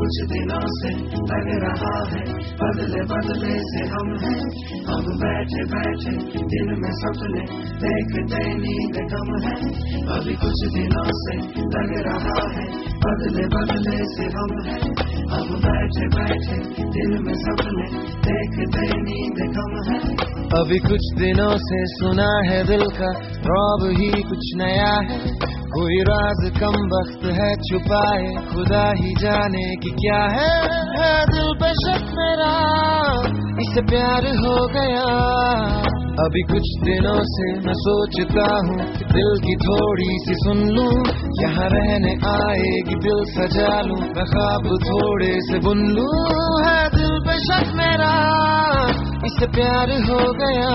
कुछ दिनों से लग रहा है। बदले बदले से हम हैं। हम बैठे बैठे दिन में सपने देखते नींद कम है। अभी कुछ दिनों से लग रहा है। बदले बदले से हम हैं। हम बैठे बैठे दिन में सपने देखते नींद कम है। अभी कुछ दिनों से सुना है दिल का रौब ही कुछ नया है। कोई राज कम वक्त है छुपाए खुदा ही जाने की क्या है, है दिल पे शक मेरा इससे प्यार हो गया। अभी कुछ दिनों से मैं सोचता हूँ दिल की थोड़ी सी सुन लूँ यहाँ रहने आएगी दिल सजा लूँ मैं ख्वाब थोड़े से बुन लूँ। है दिल पे शक मेरा इससे प्यार हो गया।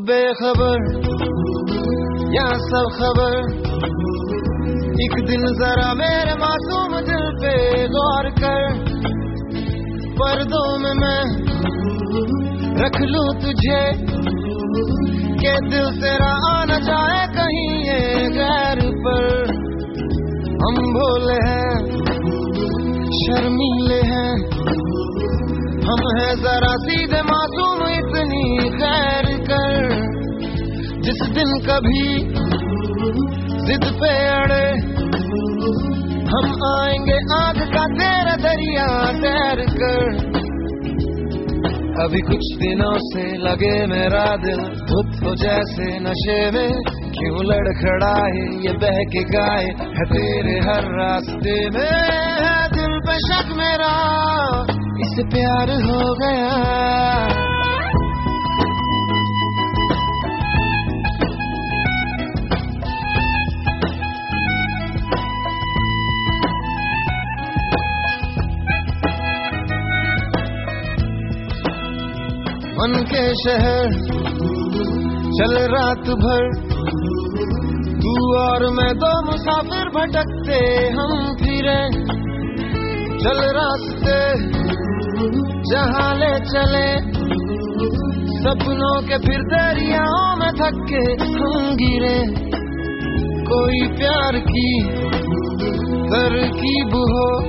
बेखबर, या सब खबर। एक दिन जरा मेरे मासूम दिल पे गौर कर, पर्दों में मैं रख लूँ तुझे, के दिल तेरा आना जाए कहीं ये गैर पर। हम भोले हैं, शर्मीले हैं, हम हैं जरा सीधे मासूम जिस दिन कभी जिद पे अड़े। हम आएँगे आग का तेरा दरिया तैर कर। अभी कुछ दिनों से लगे मेरा दिल धुत हो जैसे नशे में। क्यों लड़खड़ाए ये बह के गाए है तेरे हर रास्ते में? है दिल पे शक मेरा, इस प्यार हो गया। मन के शहर। चल रात भर। तू और मैं दो मुसाफिर भटकते हम फिरे। चल रास्ते जहाँ ले चले। सपनों के फिर दरियाओं में थके हम गिरे। कोई प्यार की तरकीब हो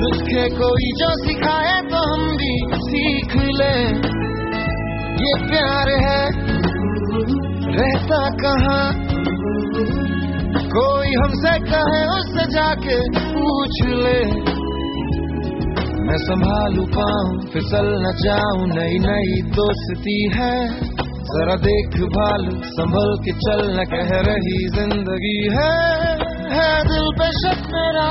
नुस्खे कोई जो सिखाए तो हम भी प्यार है। रहता कहाँ? कोई हमसे कहे, उससे जाके पूछ ले। मैं संभालू पाऊँ फिसल न जाऊँ नई नई दोस्ती है। जरा देख भाल संभल के चल, न कह रही ज़िंदगी है। है दिल पे शक मेरा,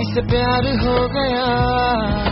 इससे प्यार हो गया।